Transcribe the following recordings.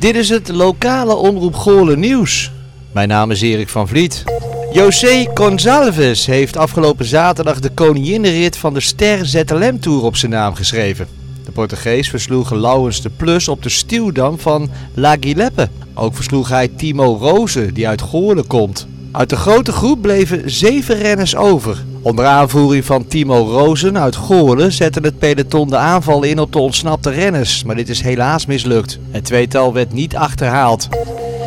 Dit is het lokale Omroep Goorlen nieuws. Mijn naam is Erik van Vliet. José Gonçalves heeft afgelopen zaterdag de koninginnenrit van de Ster ZLM Tour op zijn naam geschreven. De Portugees versloeg Lauwens de Plus op de stuwdam van La Guileppe. Ook versloeg hij Timo Rozen, die uit Goorlen komt. Uit de grote groep bleven zeven renners over. Onder aanvoering van Timo Rozen uit Goorlen zette het peloton de aanval in op de ontsnapte renners, maar dit is helaas mislukt. Het tweetal werd niet achterhaald.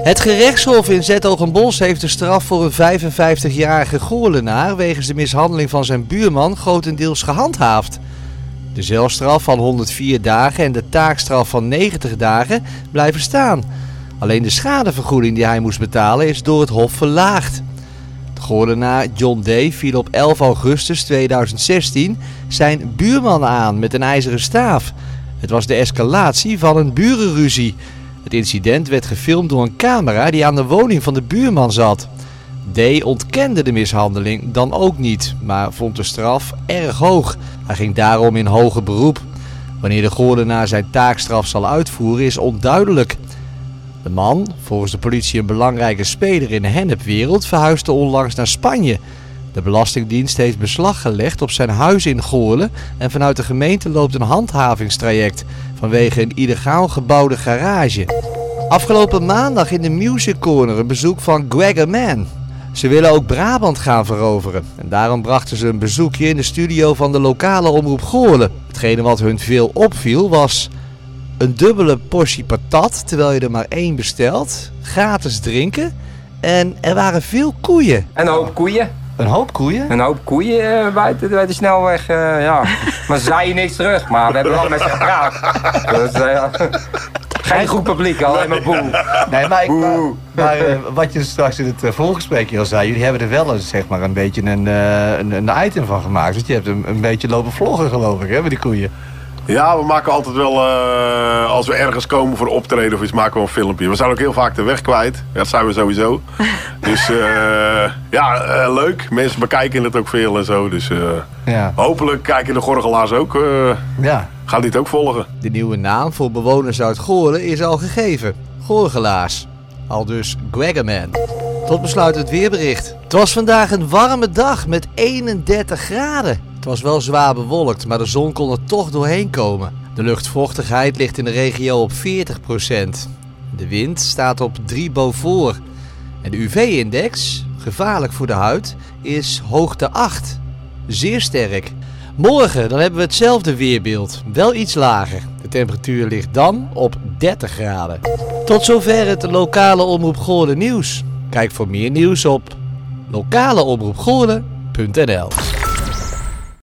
Het gerechtshof in Zetogenbos heeft de straf voor een 55-jarige Goorlenaar wegens de mishandeling van zijn buurman grotendeels gehandhaafd. De zelfstraf van 104 dagen en de taakstraf van 90 dagen blijven staan. Alleen de schadevergoeding die hij moest betalen is door het hof verlaagd. Goorlenaar John Day viel op 11 augustus 2016 zijn buurman aan met een ijzeren staaf. Het was de escalatie van een burenruzie. Het incident werd gefilmd door een camera die aan de woning van de buurman zat. D ontkende de mishandeling dan ook niet, maar vond de straf erg hoog. Hij ging daarom in hoger beroep. Wanneer de Goorlenaar zijn taakstraf zal uitvoeren is onduidelijk. De man, volgens de politie een belangrijke speler in de hennepwereld, verhuisde onlangs naar Spanje. De Belastingdienst heeft beslag gelegd op zijn huis in Goorlen en vanuit de gemeente loopt een handhavingstraject vanwege een illegaal gebouwde garage. Afgelopen maandag in de Music Corner een bezoek van Gregor Man. Ze willen ook Brabant gaan veroveren en daarom brachten ze een bezoekje in de studio van de lokale omroep Goorlen. Hetgene wat hun veel opviel was een dubbele portie patat terwijl je er maar één bestelt, gratis drinken en er waren veel koeien. Een hoop koeien. Een hoop koeien? Een hoop koeien uh, buiten, bij de snelweg, uh, ja. Maar ze zeiden niks terug, maar we hebben wel met ze gepraat. Dus, uh, geen goed publiek, alleen maar boe. Nee, maar, ik, maar wat je straks in het voorgesprekje al zei, jullie hebben er wel eens, zeg maar, een beetje een, een, een item van gemaakt. Dus je hebt een, een beetje lopen vloggen, geloof ik, hè, met die koeien. Ja, we maken altijd wel, uh, als we ergens komen voor optreden of iets, maken we een filmpje. We zijn ook heel vaak de weg kwijt. Ja, dat zijn we sowieso. dus uh, ja, uh, leuk. Mensen bekijken het ook veel en zo. Dus ja. hopelijk kijken de gorgelaars ook. ja. Gaan dit ook volgen. De nieuwe naam voor bewoners uit Goorlen is al gegeven. Gorgelaars. Al dus Gregorman. Tot besluit het weerbericht. Het was vandaag een warme dag met 31 graden. Het was wel zwaar bewolkt, maar de zon kon er toch doorheen komen. De luchtvochtigheid ligt in de regio op 40%. De wind staat op 3 boven. En de UV-index, gevaarlijk voor de huid, is hoogte 8. Zeer sterk. Morgen dan hebben we hetzelfde weerbeeld, wel iets lager. De temperatuur ligt dan op 30 graden. Tot zover het lokale Omroep Goorlen nieuws. Kijk voor meer nieuws op lokaleomroepgoorlen.nl